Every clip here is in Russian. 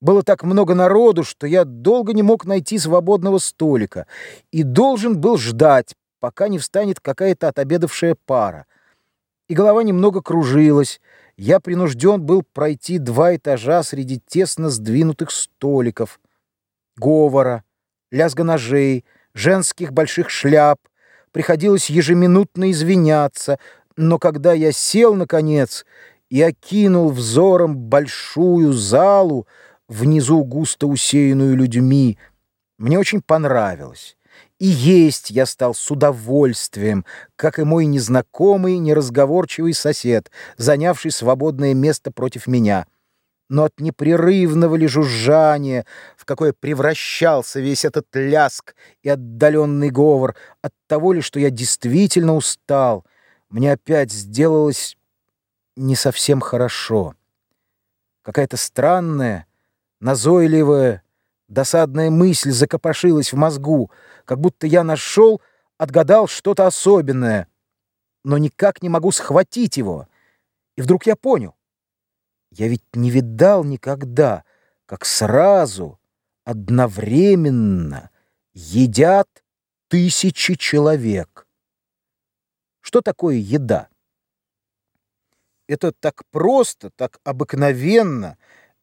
Было так много народу, что я долго не мог найти свободного столика и должен был ждать, пока не встанет какая-то отобедавшая пара. И голова немного кружилась. Я принужден был пройти два этажа среди тесно сдвинутых столиков, говора, лязга ножей, женских больших шляп. Приходилось ежеминутно извиняться, но когда я сел, наконец, и окинул взором большую залу, внизу густо усеянную людьми, мне очень понравилось. И есть я стал с удовольствием, как и мой незнакомый, неразговорчивый сосед, занявший свободное место против меня. Но от непрерывного ли жужжания, в какое превращался весь этот ляск и отдаленный говор, от того ли, что я действительно устал, мне опять сделалось не совсем хорошо. Какая-то странная, назойливая, досадная мысль закопошилась в мозгу, как будто я нашел, отгадал что-то особенное, но никак не могу схватить его. И вдруг я понял. Я ведь не видал никогда, как сразу, одновременно едят тысячи человек. Что такое еда? Это так просто, так обыкновенно.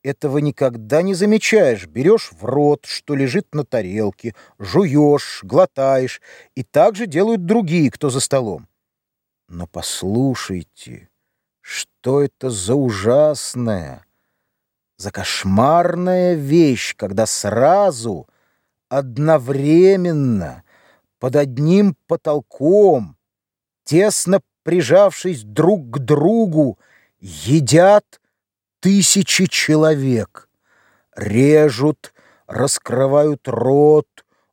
Этого никогда не замечаешь. Берешь в рот, что лежит на тарелке, жуешь, глотаешь, и так же делают другие, кто за столом. Но послушайте, что это за ужасная, за кошмарная вещь, когда сразу, одновременно, под одним потолком, тесно прижавшись друг к другу, едят тысячи человек, режут, раскрывают рот,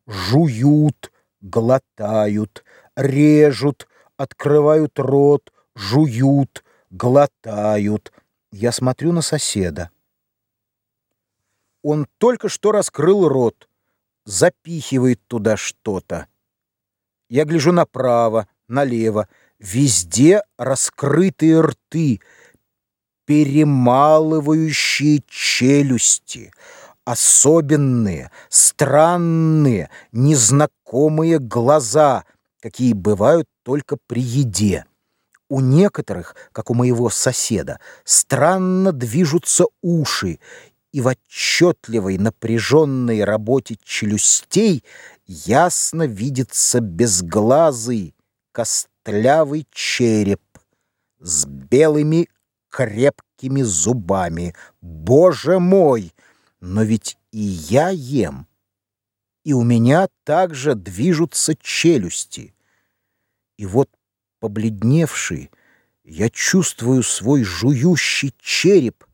жуют, глотают, режут, открывают рот, жуют, глотают. Я смотрю на соседа. Он только что раскрыл рот, запихивает туда что-то. Я гляжу направо, налево, Везде раскрытые рты, перемалывающие челюсти, особенные, странные, незнакомые глаза, какие бывают только при еде. У некоторых, как у моего соседа, странно движутся уши, и в отчетливой напряженной работе челюстей ясно видится безглазый, костлявый, череп с белыми крепкими зубами. Боже мой! Но ведь и я ем, и у меня также движутся челюсти. И вот, побледневший, я чувствую свой жующий череп,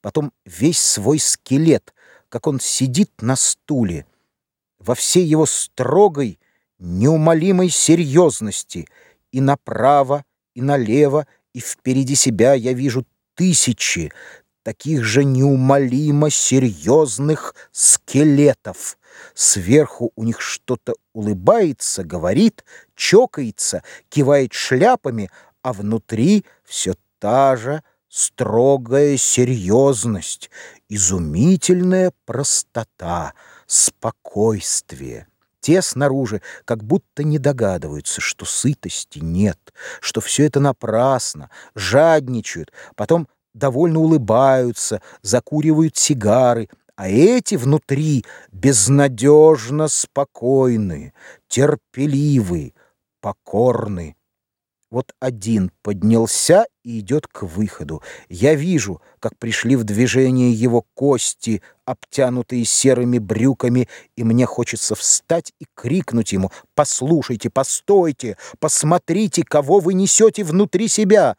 потом весь свой скелет, как он сидит на стуле, во всей его строгой, неумолимой серьезности — и направо, и налево, и впереди себя я вижу тысячи таких же неумолимо серьезных скелетов. Сверху у них что-то улыбается, говорит, чокается, кивает шляпами, а внутри все та же строгая серьезность, изумительная простота, спокойствие. Те снаружи как будто не догадываются, что сытости нет, что все это напрасно, жадничают, потом довольно улыбаются, закуривают сигары, а эти внутри безнадежно спокойны, терпеливы, покорны. Вот один поднялся и идет к выходу. Я вижу, как пришли в движение его кости, обтянутые серыми брюками, и мне хочется встать и крикнуть ему «Послушайте, постойте, посмотрите, кого вы несете внутри себя!»